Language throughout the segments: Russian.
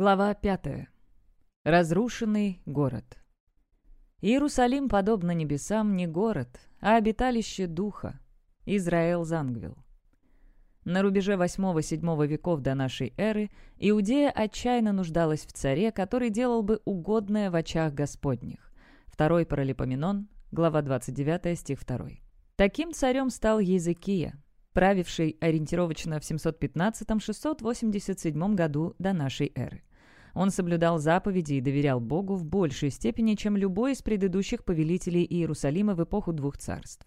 Глава 5. Разрушенный город. Иерусалим, подобно небесам, не город, а обиталище духа. Израил Зангвил. На рубеже 8-7 веков до нашей эры Иудея отчаянно нуждалась в царе, который делал бы угодное в очах Господних. Второй Паралипоменон, глава 29, стих 2. Таким царем стал Езекия, правивший ориентировочно в 715-687 году до нашей эры. Он соблюдал заповеди и доверял Богу в большей степени, чем любой из предыдущих повелителей Иерусалима в эпоху двух царств.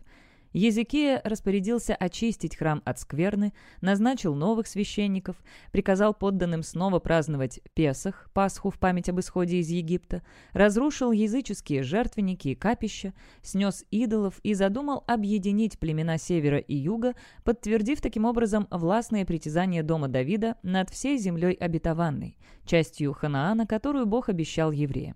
Езекия распорядился очистить храм от скверны, назначил новых священников, приказал подданным снова праздновать Песах, Пасху в память об исходе из Египта, разрушил языческие жертвенники и капища, снес идолов и задумал объединить племена севера и юга, подтвердив таким образом властные притязания дома Давида над всей землей обетованной, частью Ханаана, которую Бог обещал евреям.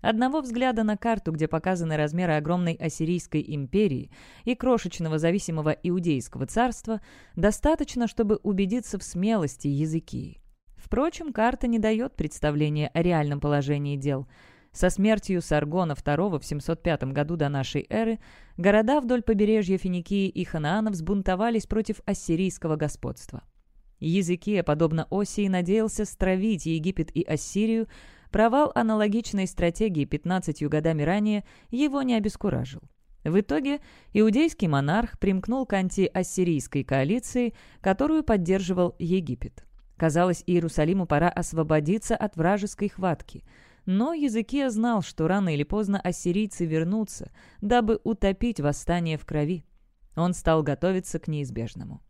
Одного взгляда на карту, где показаны размеры огромной Ассирийской империи и крошечного зависимого Иудейского царства, достаточно, чтобы убедиться в смелости языки. Впрочем, карта не дает представления о реальном положении дел. Со смертью Саргона II в 705 году до нашей эры города вдоль побережья Финикии и Ханаана взбунтовались против ассирийского господства. Языкия, подобно Осии, надеялся стравить Египет и Ассирию, Провал аналогичной стратегии 15 годами ранее его не обескуражил. В итоге иудейский монарх примкнул к антиассирийской коалиции, которую поддерживал Египет. Казалось, Иерусалиму пора освободиться от вражеской хватки. Но Языкия знал, что рано или поздно ассирийцы вернутся, дабы утопить восстание в крови. Он стал готовиться к неизбежному.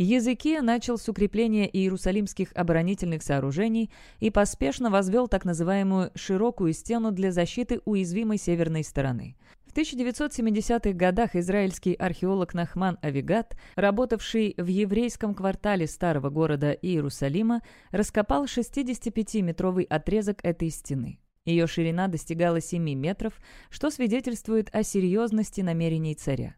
Езекия начал с укрепления иерусалимских оборонительных сооружений и поспешно возвел так называемую «широкую стену» для защиты уязвимой северной стороны. В 1970-х годах израильский археолог Нахман Авигат, работавший в еврейском квартале старого города Иерусалима, раскопал 65-метровый отрезок этой стены. Ее ширина достигала 7 метров, что свидетельствует о серьезности намерений царя.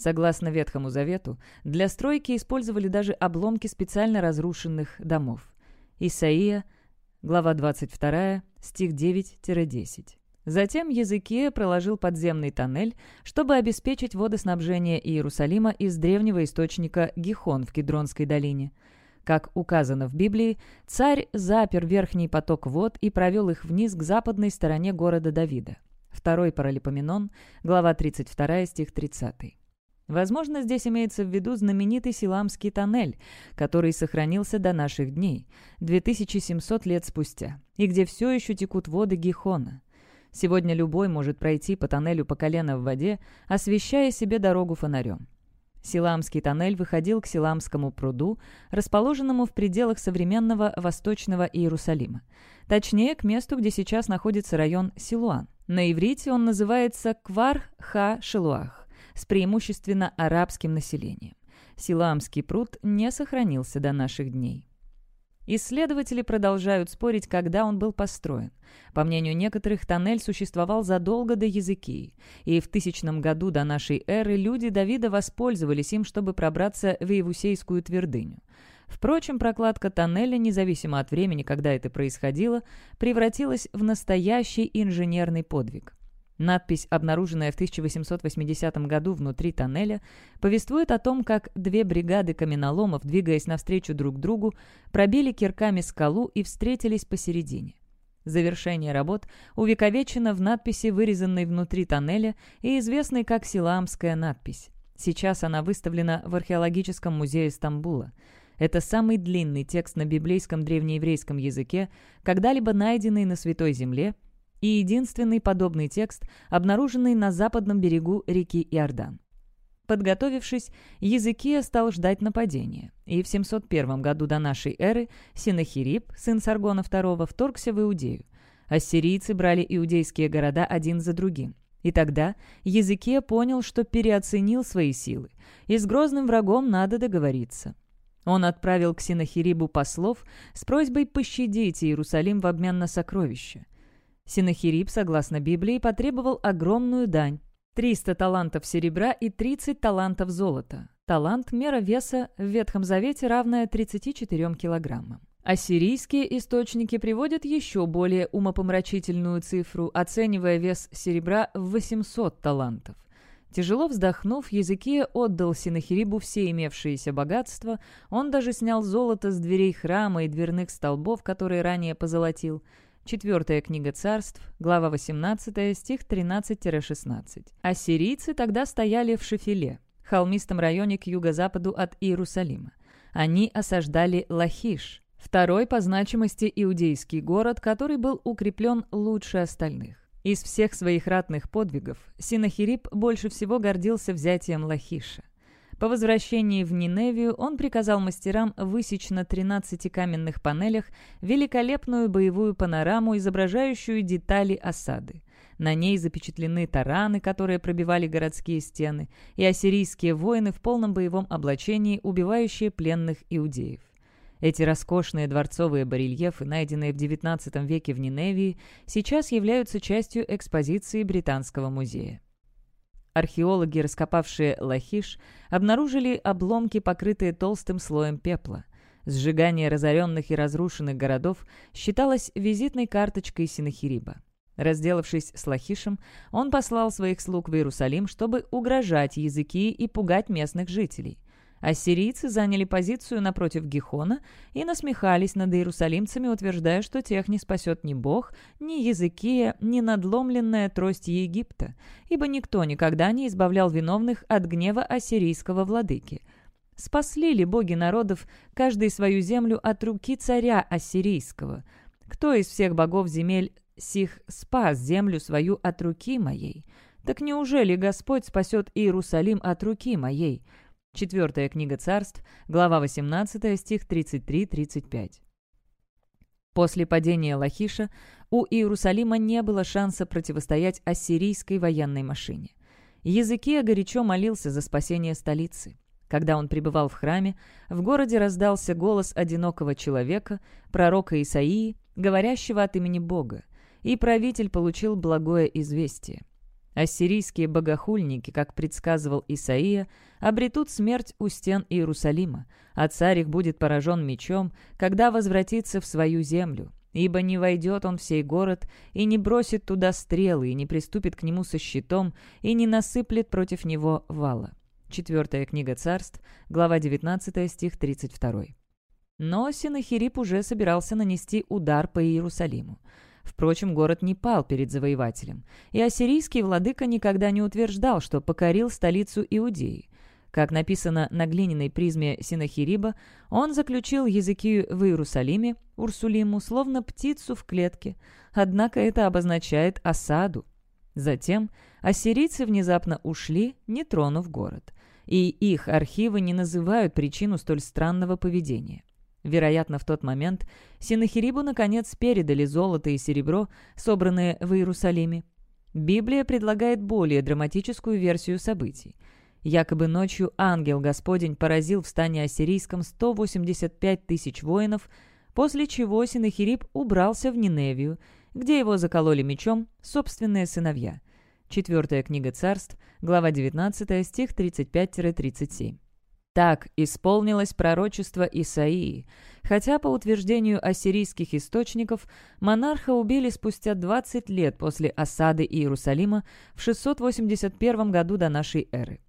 Согласно Ветхому Завету, для стройки использовали даже обломки специально разрушенных домов. Исаия, глава 22, стих 9-10. Затем Языкия проложил подземный тоннель, чтобы обеспечить водоснабжение Иерусалима из древнего источника Гихон в Кедронской долине. Как указано в Библии, царь запер верхний поток вод и провел их вниз к западной стороне города Давида. Второй Паралипоменон, глава 32, стих 30. Возможно, здесь имеется в виду знаменитый Силамский тоннель, который сохранился до наших дней, 2700 лет спустя, и где все еще текут воды Гихона. Сегодня любой может пройти по тоннелю по колено в воде, освещая себе дорогу фонарем. Силамский тоннель выходил к Силамскому пруду, расположенному в пределах современного Восточного Иерусалима. Точнее, к месту, где сейчас находится район Силуан. На иврите он называется Квар-Ха-Шилуах с преимущественно арабским населением. Силамский пруд не сохранился до наших дней. Исследователи продолжают спорить, когда он был построен. По мнению некоторых, тоннель существовал задолго до Языкии, и в тысячном году до нашей эры люди Давида воспользовались им, чтобы пробраться в Иевусейскую твердыню. Впрочем, прокладка тоннеля, независимо от времени, когда это происходило, превратилась в настоящий инженерный подвиг. Надпись, обнаруженная в 1880 году внутри тоннеля, повествует о том, как две бригады каменоломов, двигаясь навстречу друг другу, пробили кирками скалу и встретились посередине. Завершение работ увековечено в надписи, вырезанной внутри тоннеля и известной как Силамская надпись. Сейчас она выставлена в археологическом музее Стамбула. Это самый длинный текст на библейском древнееврейском языке, когда-либо найденный на Святой Земле – и единственный подобный текст, обнаруженный на западном берегу реки Иордан. Подготовившись, Языкия стал ждать нападения, и в 701 году до нашей эры Синахирип, сын Саргона II, вторгся в Иудею. Ассирийцы брали иудейские города один за другим. И тогда Языкия понял, что переоценил свои силы, и с грозным врагом надо договориться. Он отправил к Синахирибу послов с просьбой пощадить Иерусалим в обмен на сокровища. Синахирип, согласно Библии, потребовал огромную дань – 300 талантов серебра и 30 талантов золота. Талант – мера веса в Ветхом Завете, равная 34 килограммам. Ассирийские источники приводят еще более умопомрачительную цифру, оценивая вес серебра в 800 талантов. Тяжело вздохнув, Языкия отдал Синахирибу все имевшиеся богатства, он даже снял золото с дверей храма и дверных столбов, которые ранее позолотил. Четвертая книга царств, глава 18, стих 13-16. Ассирийцы тогда стояли в Шефиле, холмистом районе к юго-западу от Иерусалима. Они осаждали Лахиш, второй по значимости иудейский город, который был укреплен лучше остальных. Из всех своих ратных подвигов Синахирип больше всего гордился взятием Лахиша. По возвращении в Ниневию он приказал мастерам высечь на 13 каменных панелях великолепную боевую панораму, изображающую детали осады. На ней запечатлены тараны, которые пробивали городские стены, и ассирийские воины в полном боевом облачении, убивающие пленных иудеев. Эти роскошные дворцовые барельефы, найденные в XIX веке в Ниневии, сейчас являются частью экспозиции Британского музея. Археологи, раскопавшие Лахиш, обнаружили обломки, покрытые толстым слоем пепла. Сжигание разоренных и разрушенных городов считалось визитной карточкой Синахириба. Разделавшись с Лахишем, он послал своих слуг в Иерусалим, чтобы угрожать языки и пугать местных жителей – Ассирийцы заняли позицию напротив Гихона и насмехались над иерусалимцами, утверждая, что тех не спасет ни Бог, ни языки, ни надломленная трость Египта, ибо никто никогда не избавлял виновных от гнева ассирийского владыки. Спасли ли боги народов каждый свою землю от руки царя ассирийского? Кто из всех богов земель сих спас землю свою от руки моей? Так неужели Господь спасет Иерусалим от руки моей?» Четвертая книга царств, глава 18, стих 33-35. После падения Лахиша у Иерусалима не было шанса противостоять ассирийской военной машине. Языкия горячо молился за спасение столицы. Когда он пребывал в храме, в городе раздался голос одинокого человека, пророка Исаии, говорящего от имени Бога, и правитель получил благое известие. Ассирийские богохульники, как предсказывал Исаия, обретут смерть у стен Иерусалима, а царь их будет поражен мечом, когда возвратится в свою землю. Ибо не войдет он в сей город, и не бросит туда стрелы, и не приступит к нему со щитом, и не насыплет против него вала». Четвертая книга царств, глава 19, стих 32. Но Синахирип уже собирался нанести удар по Иерусалиму. Впрочем, город не пал перед завоевателем, и ассирийский владыка никогда не утверждал, что покорил столицу Иудеи. Как написано на глиняной призме Синахириба, он заключил языки в Иерусалиме, Урсулиму, словно птицу в клетке, однако это обозначает осаду. Затем ассирийцы внезапно ушли, не тронув город, и их архивы не называют причину столь странного поведения. Вероятно, в тот момент Синахирибу наконец передали золото и серебро, собранные в Иерусалиме. Библия предлагает более драматическую версию событий. Якобы ночью ангел Господень поразил в стане ассирийском 185 тысяч воинов, после чего Синахириб убрался в Ниневию, где его закололи мечом собственные сыновья. Четвертая книга царств, глава 19, стих 35-37. Так исполнилось пророчество Исаии, хотя, по утверждению ассирийских источников, монарха убили спустя 20 лет после осады Иерусалима в 681 году до нашей эры.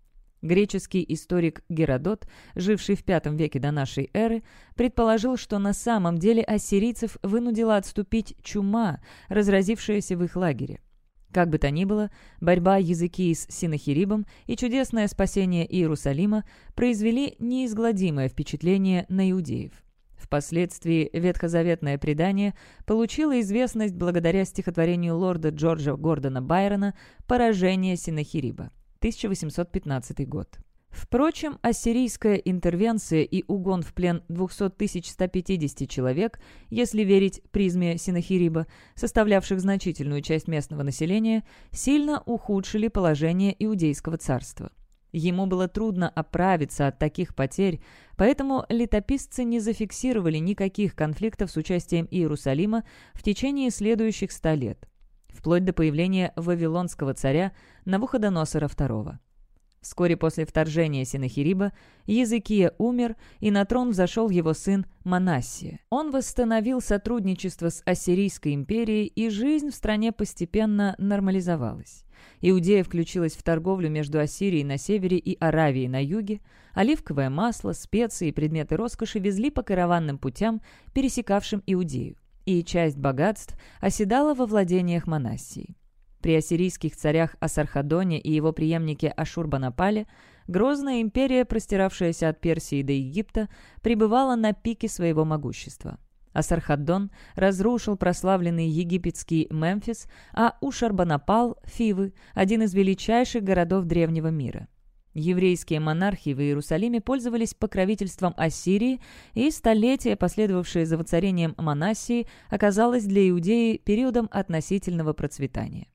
Греческий историк Геродот, живший в V веке до нашей эры, предположил, что на самом деле ассирийцев вынудила отступить чума, разразившаяся в их лагере. Как бы то ни было, борьба языки с Синахирибом и чудесное спасение Иерусалима произвели неизгладимое впечатление на иудеев. Впоследствии ветхозаветное предание получило известность благодаря стихотворению лорда Джорджа Гордона Байрона «Поражение Синахириба» 1815 год. Впрочем, ассирийская интервенция и угон в плен 200 150 человек, если верить призме Синахириба, составлявших значительную часть местного населения, сильно ухудшили положение Иудейского царства. Ему было трудно оправиться от таких потерь, поэтому летописцы не зафиксировали никаких конфликтов с участием Иерусалима в течение следующих ста лет, вплоть до появления вавилонского царя Навуходоносора II. Вскоре после вторжения Синахириба Языкия умер, и на трон взошел его сын Манассия. Он восстановил сотрудничество с Ассирийской империей, и жизнь в стране постепенно нормализовалась. Иудея включилась в торговлю между Ассирией на севере и Аравией на юге. Оливковое масло, специи и предметы роскоши везли по караванным путям, пересекавшим Иудею, и часть богатств оседала во владениях Манассии. При ассирийских царях Асархадоне и его преемнике Ашурбанапале грозная империя, простиравшаяся от Персии до Египта, пребывала на пике своего могущества. Асархаддон разрушил прославленный египетский Мемфис, а Ушарбанапал – Фивы, один из величайших городов древнего мира. Еврейские монархи в Иерусалиме пользовались покровительством Ассирии, и столетие, последовавшее за воцарением Манассии, оказалось для Иудеи периодом относительного процветания.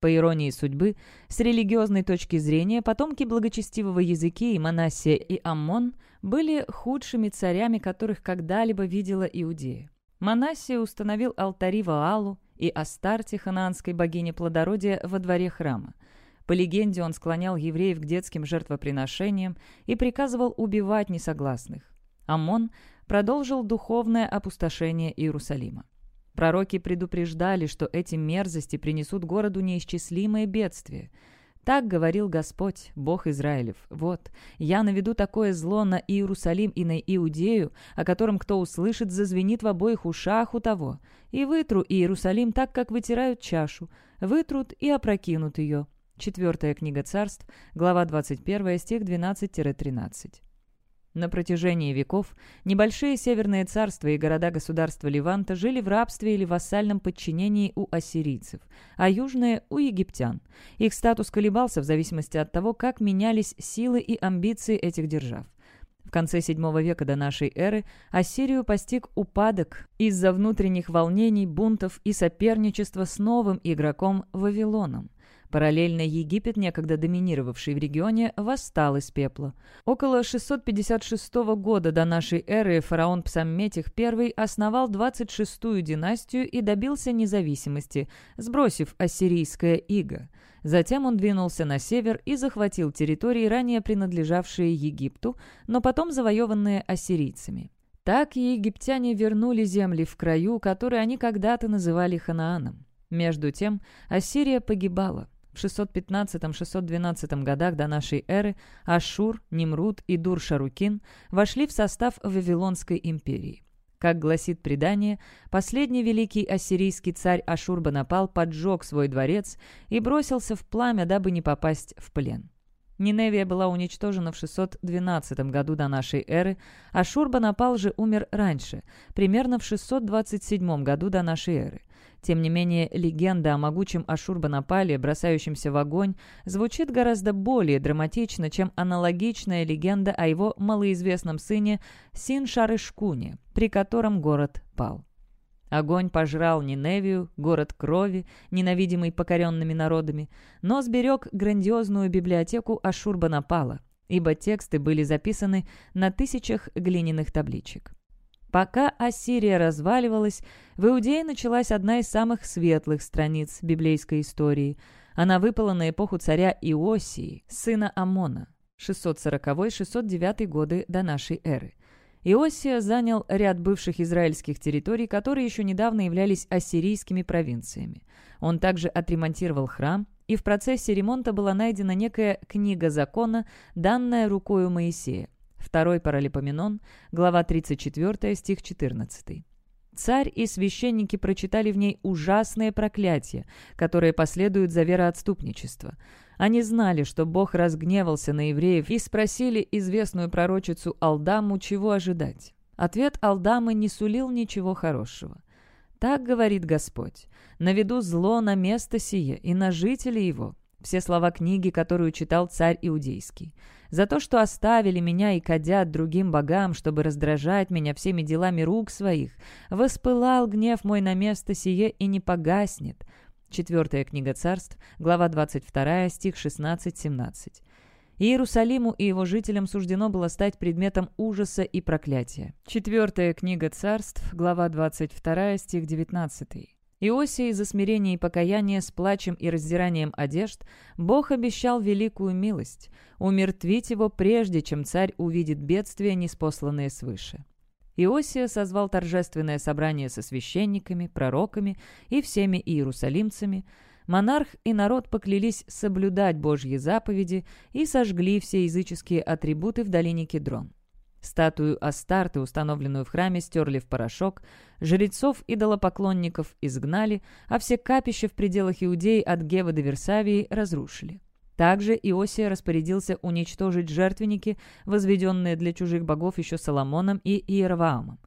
По иронии судьбы, с религиозной точки зрения, потомки благочестивого языки и Манассия и Аммон были худшими царями, которых когда-либо видела Иудея. Манассия установил алтари Ваалу и Астарте, ханаанской богине плодородия, во дворе храма. По легенде, он склонял евреев к детским жертвоприношениям и приказывал убивать несогласных. Амон продолжил духовное опустошение Иерусалима. Пророки предупреждали, что эти мерзости принесут городу неисчислимое бедствие. Так говорил Господь, Бог Израилев. «Вот, я наведу такое зло на Иерусалим и на Иудею, о котором кто услышит, зазвенит в обоих ушах у того, и вытру Иерусалим так, как вытирают чашу, вытрут и опрокинут ее». Четвертая книга царств, глава 21, стих 12-13. На протяжении веков небольшие северные царства и города-государства Леванта жили в рабстве или вассальном подчинении у ассирийцев, а южные – у египтян. Их статус колебался в зависимости от того, как менялись силы и амбиции этих держав. В конце VII века до нашей эры Ассирию постиг упадок из-за внутренних волнений, бунтов и соперничества с новым игроком Вавилоном. Параллельно Египет, некогда доминировавший в регионе, восстал из пепла. Около 656 года до нашей эры фараон Псамметих I основал 26-ю династию и добился независимости, сбросив ассирийское иго. Затем он двинулся на север и захватил территории, ранее принадлежавшие Египту, но потом завоеванные ассирийцами. Так египтяне вернули земли в краю, который они когда-то называли Ханааном. Между тем Ассирия погибала. В 615-612 годах до нашей эры Ашур, Нимруд и Дур-Шарукин вошли в состав Вавилонской империи. Как гласит предание, последний великий ассирийский царь Ашурбанапал поджег свой дворец и бросился в пламя, дабы не попасть в плен. Ниневия была уничтожена в 612 году до нашей эры, а Шурбанапал же умер раньше, примерно в 627 году до нашей эры. Тем не менее, легенда о могучем Ашурбанапале, бросающемся в огонь, звучит гораздо более драматично, чем аналогичная легенда о его малоизвестном сыне Син-Шарышкуне, при котором город пал. Огонь пожрал Ниневию, город крови, ненавидимый покоренными народами, но сберег грандиозную библиотеку Ашурбанапала, ибо тексты были записаны на тысячах глиняных табличек. Пока Ассирия разваливалась, в Иудее началась одна из самых светлых страниц библейской истории. Она выпала на эпоху царя Иосии, сына Амона, 640-609 годы до нашей эры. Иосия занял ряд бывших израильских территорий, которые еще недавно являлись ассирийскими провинциями. Он также отремонтировал храм, и в процессе ремонта была найдена некая книга закона, данная рукою Моисея. Второй Паралипоменон, глава 34, стих 14. Царь и священники прочитали в ней ужасные проклятия, которые последуют за вероотступничество. Они знали, что Бог разгневался на евреев и спросили известную пророчицу Алдаму, чего ожидать. Ответ Алдамы не сулил ничего хорошего. «Так говорит Господь, наведу зло на место сие и на жителей его». Все слова книги, которую читал царь Иудейский. «За то, что оставили меня и кадят другим богам, чтобы раздражать меня всеми делами рук своих, воспылал гнев мой на место сие и не погаснет». Четвертая книга царств, глава 22, стих 16-17. Иерусалиму и его жителям суждено было стать предметом ужаса и проклятия. Четвертая книга царств, глава 22, стих 19. Иосии за смирение и покаяние с плачем и раздиранием одежд Бог обещал великую милость – умертвить его прежде, чем царь увидит бедствия, неспосланные свыше. Иосия созвал торжественное собрание со священниками, пророками и всеми иерусалимцами. Монарх и народ поклялись соблюдать Божьи заповеди и сожгли все языческие атрибуты в долине Кедрон. Статую Астарты, установленную в храме, стерли в порошок, жрецов идолопоклонников изгнали, а все капища в пределах Иудеи от Гева до Версавии разрушили. Также Иосия распорядился уничтожить жертвенники, возведенные для чужих богов еще Соломоном и Иераваамом.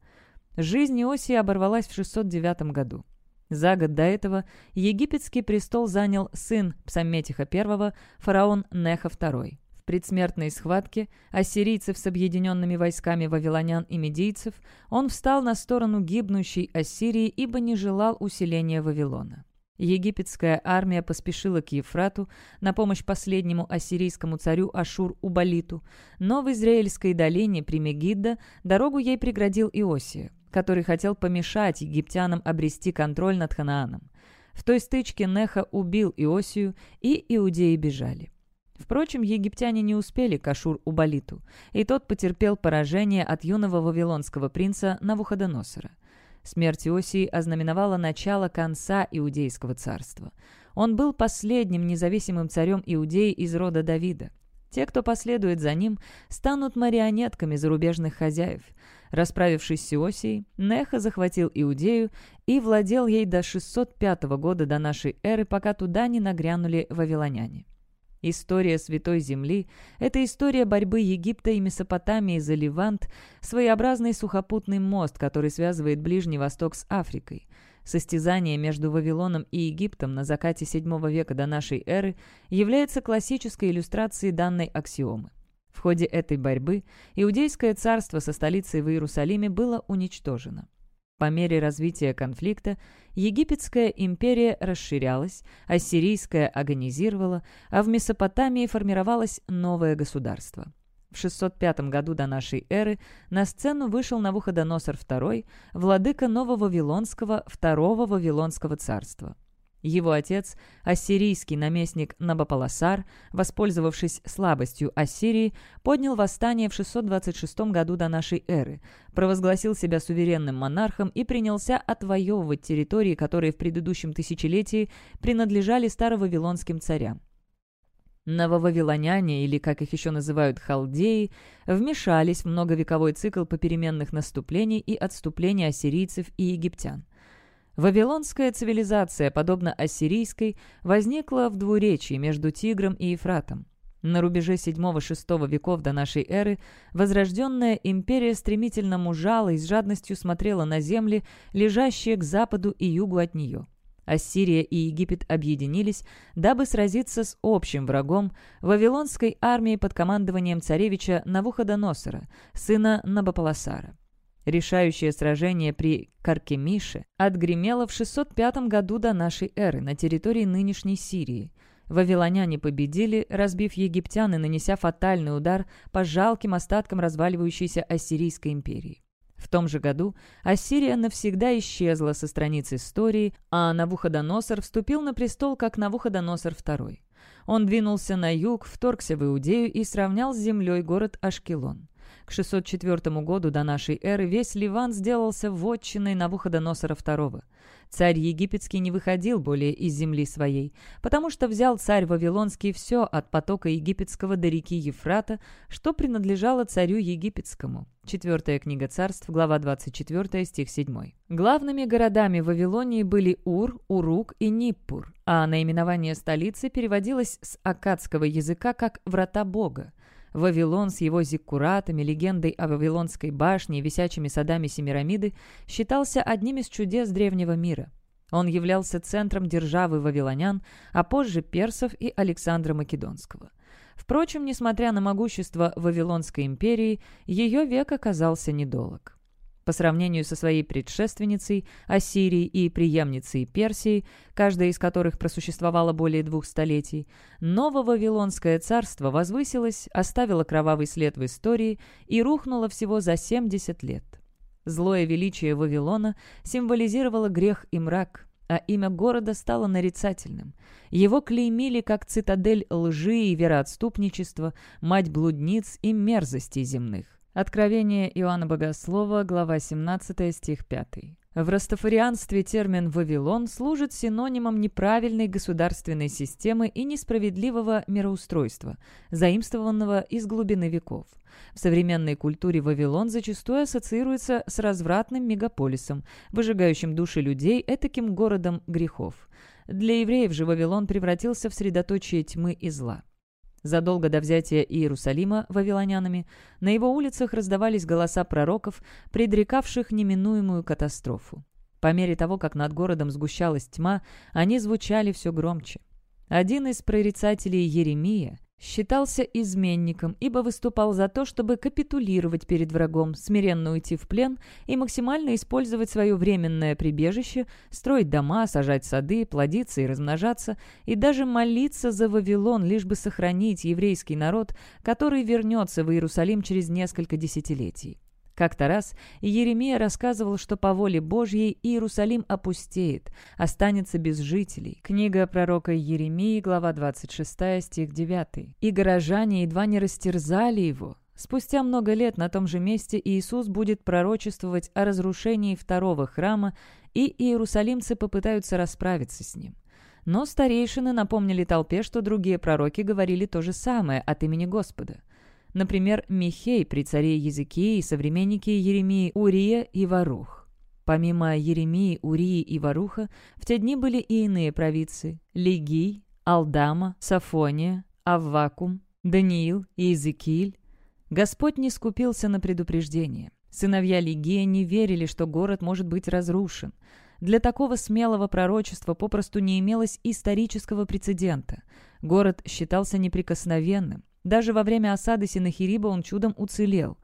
Жизнь Иосии оборвалась в 609 году. За год до этого египетский престол занял сын Псамметиха I, фараон Неха II. В предсмертной схватке ассирийцев с объединенными войсками вавилонян и медийцев он встал на сторону гибнущей Ассирии, ибо не желал усиления Вавилона. Египетская армия поспешила к Ефрату на помощь последнему ассирийскому царю Ашур-Убалиту, но в Израильской долине при Мегидdo дорогу ей преградил Иосия, который хотел помешать египтянам обрести контроль над Ханааном. В той стычке Неха убил Иосию, и иудеи бежали. Впрочем, египтяне не успели к Ашур-Убалиту, и тот потерпел поражение от юного вавилонского принца Навуходоносора. Смерть Иосии ознаменовала начало конца Иудейского царства. Он был последним независимым царем Иудеи из рода Давида. Те, кто последует за ним, станут марионетками зарубежных хозяев. Расправившись с Иосией, Неха захватил Иудею и владел ей до 605 года до нашей эры, пока туда не нагрянули вавилоняне. История Святой Земли – это история борьбы Египта и Месопотамии за Левант, своеобразный сухопутный мост, который связывает Ближний Восток с Африкой. Состязание между Вавилоном и Египтом на закате VII века до нашей эры является классической иллюстрацией данной аксиомы. В ходе этой борьбы Иудейское царство со столицей в Иерусалиме было уничтожено. По мере развития конфликта Египетская империя расширялась, ассирийская агонизировала, а в Месопотамии формировалось новое государство. В 605 году до нашей эры на сцену вышел Навуходоносор II, владыка Нововавилонского второго Вавилонского царства. Его отец, ассирийский наместник Набополосар, воспользовавшись слабостью Ассирии, поднял восстание в 626 году до нашей эры, провозгласил себя суверенным монархом и принялся отвоевывать территории, которые в предыдущем тысячелетии принадлежали старовавилонским царям. Нововавилоняне, или, как их еще называют, халдеи, вмешались в многовековой цикл попеременных наступлений и отступлений ассирийцев и египтян. Вавилонская цивилизация, подобно ассирийской, возникла в двуречии между Тигром и Ефратом. На рубеже VII-VI веков до нашей эры возрожденная империя стремительно мужала и с жадностью смотрела на земли, лежащие к западу и югу от нее. Ассирия и Египет объединились, дабы сразиться с общим врагом вавилонской армией под командованием царевича Навуходоносора, сына Набополосара. Решающее сражение при Каркемише отгремело в 605 году до нашей эры на территории нынешней Сирии. Вавилоняне победили, разбив египтян и нанеся фатальный удар по жалким остаткам разваливающейся Ассирийской империи. В том же году Ассирия навсегда исчезла со страниц истории, а Навуходоносор вступил на престол как Навуходоносор II. Он двинулся на юг, вторгся в Иудею и сравнял с землей город Ашкелон. К 604 году до нашей эры весь Ливан сделался вотчиной Навуходоносора II. Царь египетский не выходил более из земли своей, потому что взял царь Вавилонский все от потока египетского до реки Ефрата, что принадлежало царю египетскому. Четвертая книга царств, глава 24, стих 7. Главными городами Вавилонии были Ур, Урук и Ниппур, а наименование столицы переводилось с аккадского языка как «врата Бога». Вавилон с его зиккуратами, легендой о Вавилонской башне и висячими садами Семирамиды считался одним из чудес древнего мира. Он являлся центром державы вавилонян, а позже персов и Александра Македонского. Впрочем, несмотря на могущество Вавилонской империи, ее век оказался недолг. По сравнению со своей предшественницей, Ассирией и преемницей Персии, каждая из которых просуществовала более двух столетий, Ново-Вавилонское царство возвысилось, оставило кровавый след в истории и рухнуло всего за 70 лет. Злое величие Вавилона символизировало грех и мрак, а имя города стало нарицательным. Его клеймили как цитадель лжи и вероотступничества, мать блудниц и мерзостей земных. Откровение Иоанна Богослова, глава 17, стих 5. В растафарианстве термин «Вавилон» служит синонимом неправильной государственной системы и несправедливого мироустройства, заимствованного из глубины веков. В современной культуре Вавилон зачастую ассоциируется с развратным мегаполисом, выжигающим души людей этаким городом грехов. Для евреев же Вавилон превратился в средоточие тьмы и зла. Задолго до взятия Иерусалима вавилонянами на его улицах раздавались голоса пророков, предрекавших неминуемую катастрофу. По мере того, как над городом сгущалась тьма, они звучали все громче. Один из прорицателей Еремия считался изменником, ибо выступал за то, чтобы капитулировать перед врагом, смиренно уйти в плен и максимально использовать свое временное прибежище, строить дома, сажать сады, плодиться и размножаться, и даже молиться за Вавилон, лишь бы сохранить еврейский народ, который вернется в Иерусалим через несколько десятилетий. Как-то раз Еремия рассказывал, что по воле Божьей Иерусалим опустеет, останется без жителей. Книга пророка Еремии, глава 26, стих 9. «И горожане едва не растерзали его». Спустя много лет на том же месте Иисус будет пророчествовать о разрушении второго храма, и иерусалимцы попытаются расправиться с ним. Но старейшины напомнили толпе, что другие пророки говорили то же самое от имени Господа. Например, Михей при царе Языкии и современники Еремии Урия и Варух. Помимо Еремии, Урии и Варуха, в те дни были и иные провидцы – Лигий, Алдама, Сафония, Аввакум, Даниил и Иезекииль. Господь не скупился на предупреждение. Сыновья Лигия не верили, что город может быть разрушен. Для такого смелого пророчества попросту не имелось исторического прецедента. Город считался неприкосновенным. Даже во время осады Синахириба он чудом уцелел.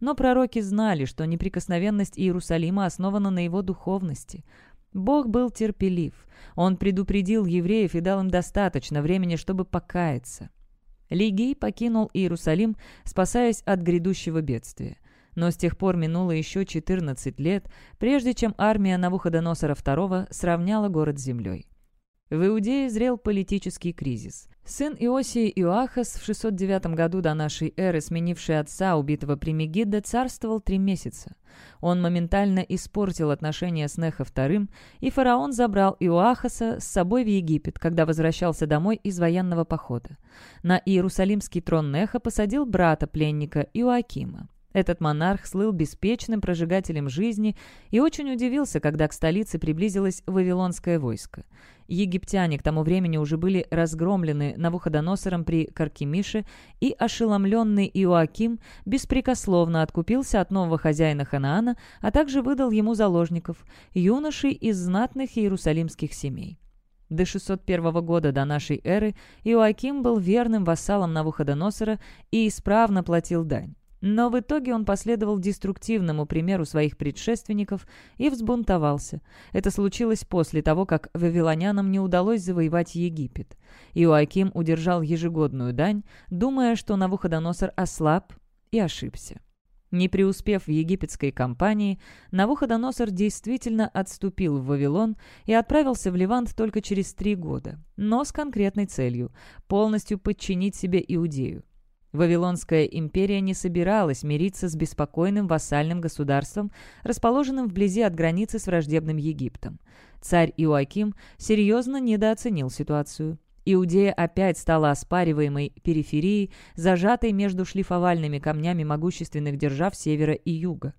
Но пророки знали, что неприкосновенность Иерусалима основана на его духовности. Бог был терпелив. Он предупредил евреев и дал им достаточно времени, чтобы покаяться. Лигий покинул Иерусалим, спасаясь от грядущего бедствия. Но с тех пор минуло еще 14 лет, прежде чем армия Навуходоносора II сравняла город с землей. В Иудее зрел политический кризис. Сын Иосии Иоахас в 609 году до нашей эры, сменивший отца, убитого при Мегидdo, царствовал три месяца. Он моментально испортил отношения с Нехо II, и фараон забрал Иоахаса с собой в Египет, когда возвращался домой из военного похода. На Иерусалимский трон Неха посадил брата пленника Иоакима. Этот монарх слыл беспечным прожигателем жизни и очень удивился, когда к столице приблизилось вавилонское войско. Египтяне к тому времени уже были разгромлены Навуходоносором при Каркемише, и ошеломленный Иоаким беспрекословно откупился от нового хозяина Ханаана, а также выдал ему заложников, юношей из знатных иерусалимских семей. До 601 года до нашей эры Иоаким был верным вассалом Навуходоносора и исправно платил дань. Но в итоге он последовал деструктивному примеру своих предшественников и взбунтовался. Это случилось после того, как вавилонянам не удалось завоевать Египет. Иоаким удержал ежегодную дань, думая, что Навуходоносор ослаб и ошибся. Не преуспев в египетской кампании, Навуходоносор действительно отступил в Вавилон и отправился в Ливант только через три года, но с конкретной целью – полностью подчинить себе Иудею. Вавилонская империя не собиралась мириться с беспокойным вассальным государством, расположенным вблизи от границы с враждебным Египтом. Царь Иоаким серьезно недооценил ситуацию. Иудея опять стала оспариваемой периферией, зажатой между шлифовальными камнями могущественных держав севера и юга.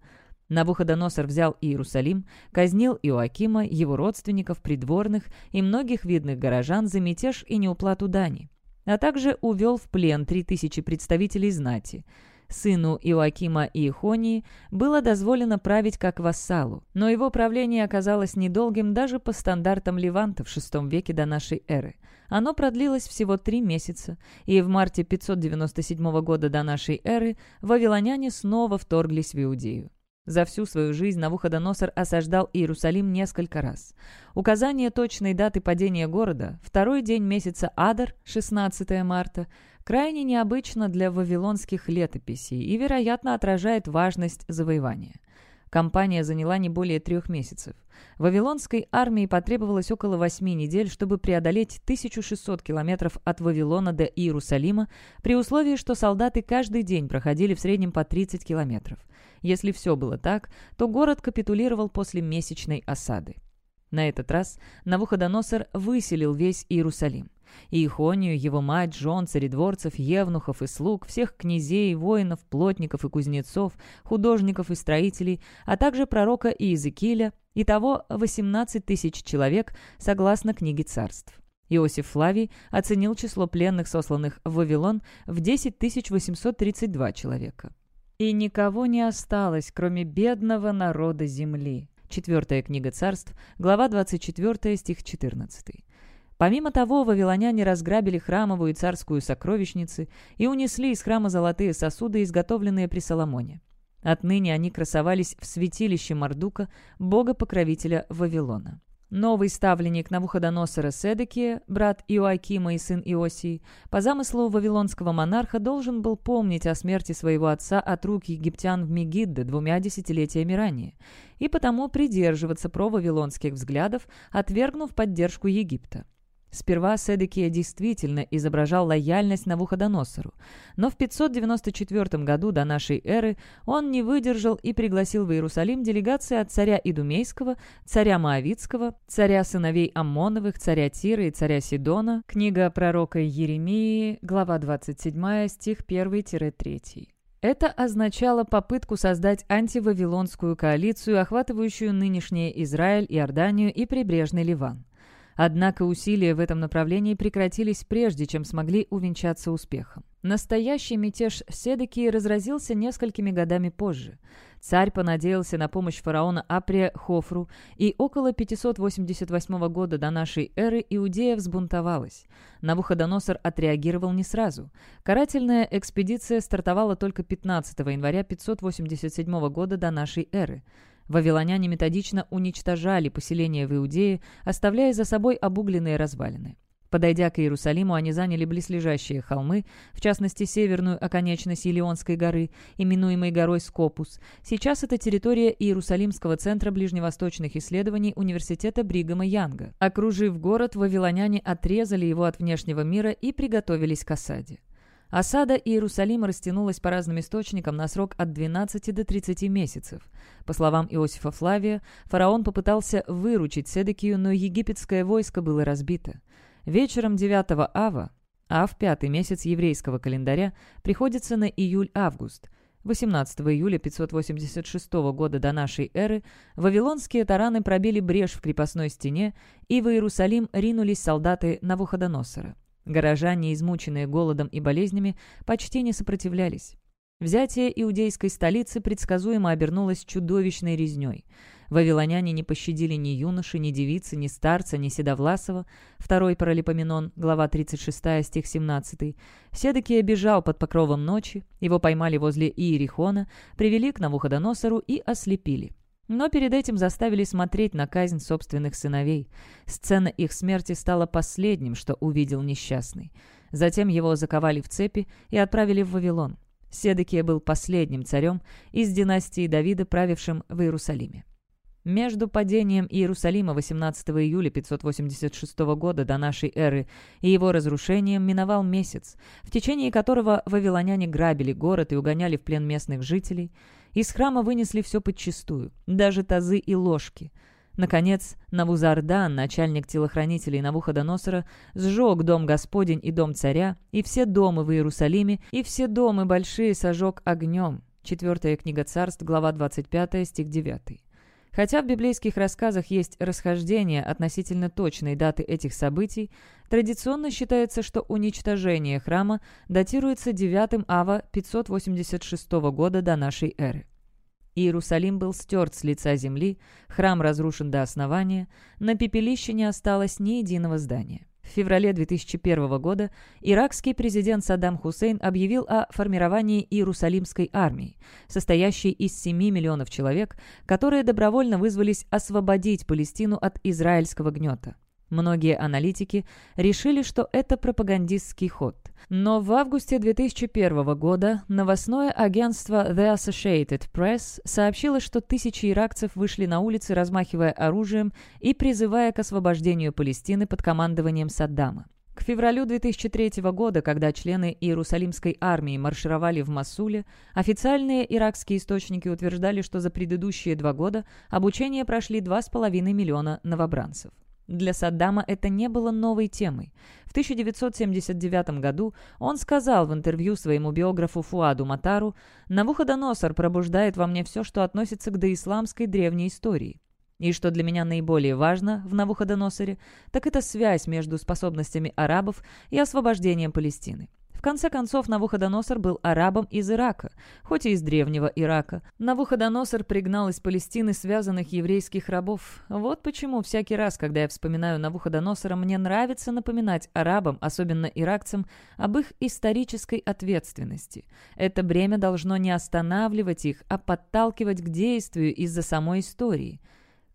Навуходоносор взял Иерусалим, казнил Иоакима, его родственников, придворных и многих видных горожан за мятеж и неуплату дани а также увел в плен 3000 представителей знати. Сыну Иоакима и Ихонии было дозволено править как вассалу, но его правление оказалось недолгим даже по стандартам Леванта в VI веке до нашей эры. Оно продлилось всего три месяца, и в марте 597 года до нашей эры вавилоняне снова вторглись в Иудею. За всю свою жизнь Навуходоносор осаждал Иерусалим несколько раз. Указание точной даты падения города, второй день месяца Адар, 16 марта, крайне необычно для вавилонских летописей и, вероятно, отражает важность завоевания. Кампания заняла не более трех месяцев. Вавилонской армии потребовалось около восьми недель, чтобы преодолеть 1600 километров от Вавилона до Иерусалима, при условии, что солдаты каждый день проходили в среднем по 30 километров. Если все было так, то город капитулировал после месячной осады. На этот раз Навуходоносор выселил весь Иерусалим. И Ихонию, его мать, жен, царедворцев, евнухов и слуг, всех князей, воинов, плотников и кузнецов, художников и строителей, а также пророка Иезекииля, и того 18 тысяч человек, согласно книге царств. Иосиф Флавий оценил число пленных, сосланных в Вавилон, в 10 832 человека. «И никого не осталось, кроме бедного народа земли». Четвертая книга царств, глава 24, стих 14. Помимо того, вавилоняне разграбили храмовую и царскую сокровищницы и унесли из храма золотые сосуды, изготовленные при Соломоне. Отныне они красовались в святилище Мардука, бога-покровителя Вавилона. Новый ставленник Навуходоносора Седекия, брат Иоакима и сын Иосии, по замыслу вавилонского монарха должен был помнить о смерти своего отца от рук египтян в Мегидде двумя десятилетиями ранее, и потому придерживаться провавилонских взглядов, отвергнув поддержку Египта. Сперва Седекия действительно изображал лояльность Навуходоносору, но в 594 году до нашей эры он не выдержал и пригласил в Иерусалим делегации от царя Идумейского, царя Моавицкого, царя сыновей Аммоновых, царя Тира и царя Сидона, книга пророка Еремии, глава 27, стих 1-3. Это означало попытку создать антивавилонскую коалицию, охватывающую нынешний Израиль, Иорданию и прибрежный Ливан. Однако усилия в этом направлении прекратились прежде, чем смогли увенчаться успехом. Настоящий мятеж Седеки разразился несколькими годами позже. Царь понадеялся на помощь фараона Априя Хофру, и около 588 года до нашей эры Иудея взбунтовалась. Навуходоносор отреагировал не сразу. Карательная экспедиция стартовала только 15 января 587 года до нашей эры. Вавилоняне методично уничтожали поселения в Иудее, оставляя за собой обугленные развалины. Подойдя к Иерусалиму, они заняли близлежащие холмы, в частности, северную оконечность Илионской горы, именуемой горой Скопус. Сейчас это территория Иерусалимского центра ближневосточных исследований Университета Бригама Янга. Окружив город, вавилоняне отрезали его от внешнего мира и приготовились к осаде. Осада Иерусалима растянулась по разным источникам на срок от 12 до 30 месяцев. По словам Иосифа Флавия, фараон попытался выручить Седекию, но египетское войско было разбито. Вечером 9 ава, а в пятый месяц еврейского календаря, приходится на июль-август – 18 июля 586 года до нашей эры вавилонские тараны пробили брешь в крепостной стене, и в Иерусалим ринулись солдаты Навуходоносора. Горожане, измученные голодом и болезнями, почти не сопротивлялись. Взятие иудейской столицы предсказуемо обернулось чудовищной резней. Вавилоняне не пощадили ни юноши, ни девицы, ни старца, ни седовласова. Второй Паралипоменон, глава 36, стих 17. Седокия бежал под покровом ночи, его поймали возле Иерихона, привели к Навуходоносору и ослепили но перед этим заставили смотреть на казнь собственных сыновей. Сцена их смерти стала последним, что увидел несчастный. Затем его заковали в цепи и отправили в Вавилон. Седекия был последним царем из династии Давида, правившим в Иерусалиме. Между падением Иерусалима 18 июля 586 года до нашей эры и его разрушением миновал месяц, в течение которого вавилоняне грабили город и угоняли в плен местных жителей – из храма вынесли все подчистую, даже тазы и ложки. Наконец, Навузардан, начальник телохранителей Навуходоносора, сжег дом Господень и дом царя, и все дома в Иерусалиме, и все дома большие сожег огнем. Четвертая книга царств, глава 25, стих 9. Хотя в библейских рассказах есть расхождение относительно точной даты этих событий, традиционно считается, что уничтожение храма датируется 9 ава 586 года до нашей эры. Иерусалим был стерт с лица земли, храм разрушен до основания, на пепелище не осталось ни единого здания. В феврале 2001 года иракский президент Саддам Хусейн объявил о формировании Иерусалимской армии, состоящей из 7 миллионов человек, которые добровольно вызвались освободить Палестину от израильского гнета. Многие аналитики решили, что это пропагандистский ход. Но в августе 2001 года новостное агентство The Associated Press сообщило, что тысячи иракцев вышли на улицы, размахивая оружием и призывая к освобождению Палестины под командованием Саддама. К февралю 2003 года, когда члены Иерусалимской армии маршировали в Масуле, официальные иракские источники утверждали, что за предыдущие два года обучение прошли 2,5 миллиона новобранцев. Для Саддама это не было новой темой. В 1979 году он сказал в интервью своему биографу Фуаду Матару «Навуходоносор пробуждает во мне все, что относится к доисламской древней истории». И что для меня наиболее важно в Навуходоносоре, так это связь между способностями арабов и освобождением Палестины. В конце концов, Навуходоносор был арабом из Ирака, хоть и из древнего Ирака. Навуходоносор пригнал из Палестины связанных еврейских рабов. Вот почему всякий раз, когда я вспоминаю Навуходоносора, мне нравится напоминать арабам, особенно иракцам, об их исторической ответственности. Это бремя должно не останавливать их, а подталкивать к действию из-за самой истории –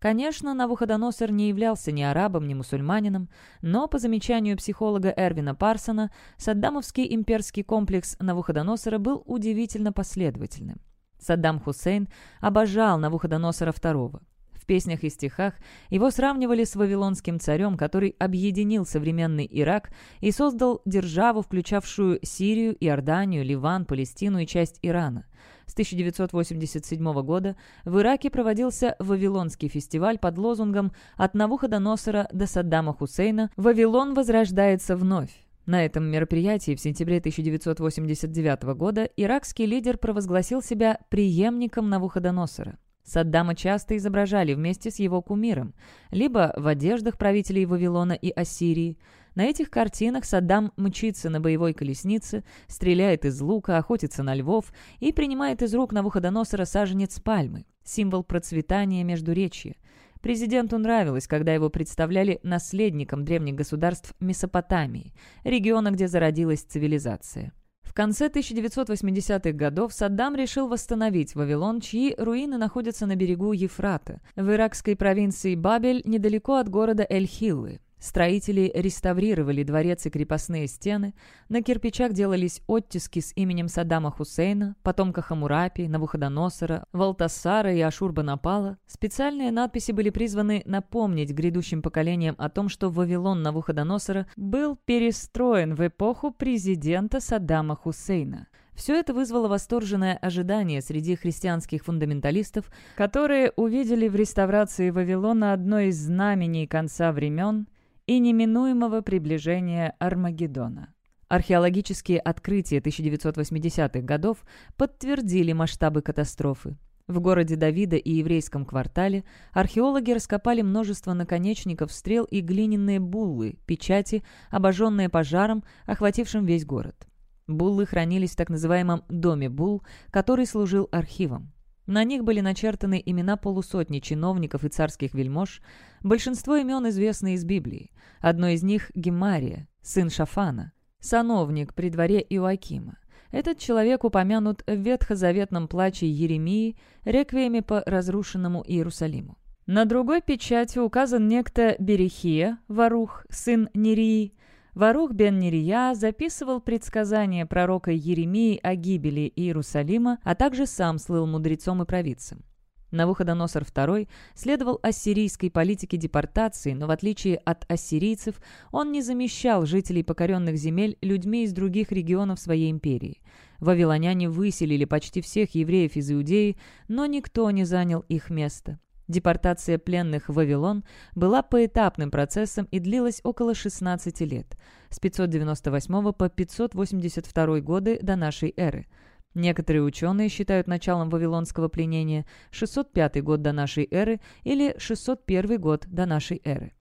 Конечно, Навуходоносор не являлся ни арабом, ни мусульманином, но, по замечанию психолога Эрвина Парсона, саддамовский имперский комплекс Навуходоносора был удивительно последовательным. Саддам Хусейн обожал Навуходоносора II. В песнях и стихах его сравнивали с вавилонским царем, который объединил современный Ирак и создал державу, включавшую Сирию, Иорданию, Ливан, Палестину и часть Ирана – с 1987 года в Ираке проводился Вавилонский фестиваль под лозунгом «От Навуходоносора до Саддама Хусейна Вавилон возрождается вновь». На этом мероприятии в сентябре 1989 года иракский лидер провозгласил себя преемником Навуходоносора. Саддама часто изображали вместе с его кумиром, либо в одеждах правителей Вавилона и Ассирии. На этих картинах Саддам мчится на боевой колеснице, стреляет из лука, охотится на львов и принимает из рук Навуходоносора саженец пальмы, символ процветания Междуречья. Президенту нравилось, когда его представляли наследником древних государств Месопотамии, региона, где зародилась цивилизация. В конце 1980-х годов Саддам решил восстановить Вавилон, чьи руины находятся на берегу Ефрата, в иракской провинции Бабель, недалеко от города Эль-Хиллы. Строители реставрировали дворец и крепостные стены, на кирпичах делались оттиски с именем Саддама Хусейна, потомка Хамурапи, Навуходоносора, Валтасара и Ашурбанапала. Специальные надписи были призваны напомнить грядущим поколениям о том, что Вавилон Навуходоносора был перестроен в эпоху президента Саддама Хусейна. Все это вызвало восторженное ожидание среди христианских фундаменталистов, которые увидели в реставрации Вавилона одно из знамений конца времен и неминуемого приближения Армагеддона. Археологические открытия 1980-х годов подтвердили масштабы катастрофы. В городе Давида и еврейском квартале археологи раскопали множество наконечников стрел и глиняные буллы, печати, обожженные пожаром, охватившим весь город. Буллы хранились в так называемом «доме булл», который служил архивом. На них были начертаны имена полусотни чиновников и царских вельмож, большинство имен известны из Библии. Одно из них – Гемария, сын Шафана, сановник при дворе Иоакима. Этот человек упомянут в ветхозаветном плаче Еремии, реквиеме по разрушенному Иерусалиму. На другой печати указан некто Берехия, Варух, сын Нерии, Варух бен Нерия записывал предсказания пророка Еремии о гибели Иерусалима, а также сам слыл мудрецом и провидцем. Навуходоносор II следовал ассирийской политике депортации, но в отличие от ассирийцев, он не замещал жителей покоренных земель людьми из других регионов своей империи. Вавилоняне выселили почти всех евреев из Иудеи, но никто не занял их место. Депортация пленных в Вавилон была поэтапным процессом и длилась около 16 лет, с 598 по 582 годы до нашей эры. Некоторые ученые считают началом вавилонского пленения 605 год до нашей эры или 601 год до нашей эры.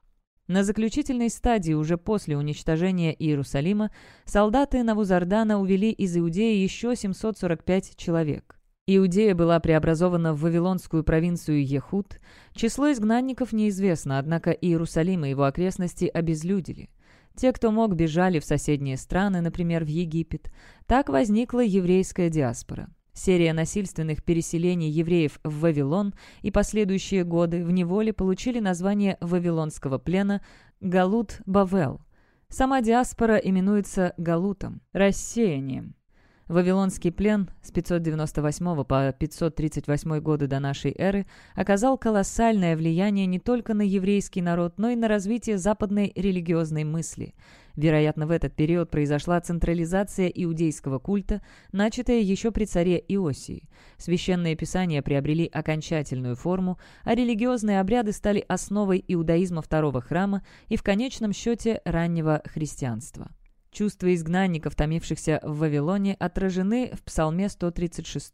На заключительной стадии, уже после уничтожения Иерусалима, солдаты Навузардана увели из Иудеи еще 745 человек. Иудея была преобразована в вавилонскую провинцию Ехуд. Число изгнанников неизвестно, однако Иерусалим и его окрестности обезлюдили. Те, кто мог, бежали в соседние страны, например, в Египет. Так возникла еврейская диаспора. Серия насильственных переселений евреев в Вавилон и последующие годы в неволе получили название Вавилонского плена Галут-Бавел. Сама диаспора именуется Галутом, рассеянием. Вавилонский плен с 598 по 538 годы до нашей эры оказал колоссальное влияние не только на еврейский народ, но и на развитие западной религиозной мысли. Вероятно, в этот период произошла централизация иудейского культа, начатая еще при царе Иосии. Священные писания приобрели окончательную форму, а религиозные обряды стали основой иудаизма второго храма и в конечном счете раннего христианства. Чувства изгнанников, томившихся в Вавилоне, отражены в Псалме 136.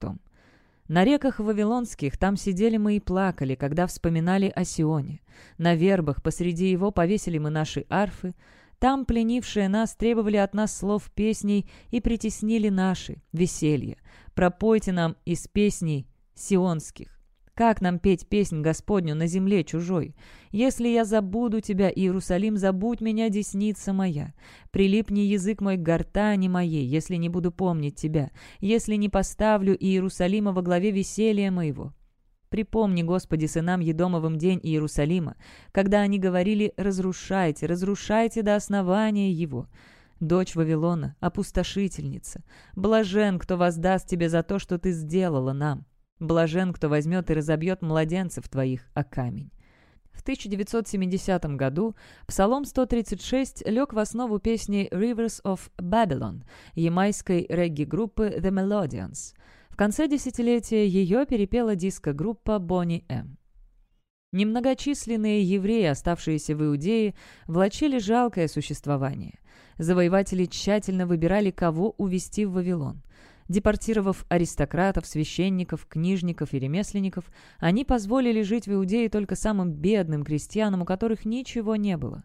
На реках Вавилонских там сидели мы и плакали, когда вспоминали о Сионе. На вербах посреди его повесили мы наши арфы. Там пленившие нас требовали от нас слов песней и притеснили наши, веселье. Пропойте нам из песней сионских. Как нам петь песнь Господню на земле чужой? Если я забуду тебя, Иерусалим, забудь меня, десница моя. Прилипни язык мой к гортани моей, если не буду помнить тебя, если не поставлю Иерусалима во главе веселья моего. Припомни, Господи, сынам Едомовым день Иерусалима, когда они говорили «разрушайте, разрушайте до основания его». Дочь Вавилона, опустошительница, блажен, кто воздаст тебе за то, что ты сделала нам. Блажен, кто возьмет и разобьет младенцев твоих о камень. В 1970 году Псалом 136 лег в основу песни «Rivers of Babylon» ямайской регги-группы The Melodians. В конце десятилетия ее перепела диско-группа Bonnie M. Немногочисленные евреи, оставшиеся в Иудее, влачили жалкое существование. Завоеватели тщательно выбирали, кого увезти в Вавилон. Депортировав аристократов, священников, книжников и ремесленников, они позволили жить в Иудее только самым бедным крестьянам, у которых ничего не было.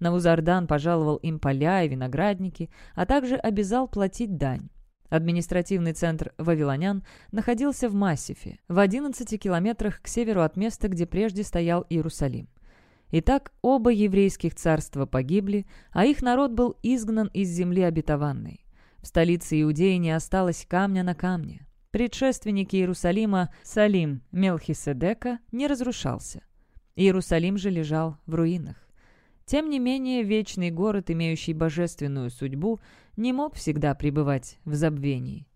Навузардан пожаловал им поля и виноградники, а также обязал платить дань. Административный центр вавилонян находился в Массифе, в 11 километрах к северу от места, где прежде стоял Иерусалим. Итак, оба еврейских царства погибли, а их народ был изгнан из земли обетованной. В столице Иудеи не осталось камня на камне. Предшественник Иерусалима Салим Мелхиседека не разрушался. Иерусалим же лежал в руинах. Тем не менее, вечный город, имеющий божественную судьбу, не мог всегда пребывать в забвении.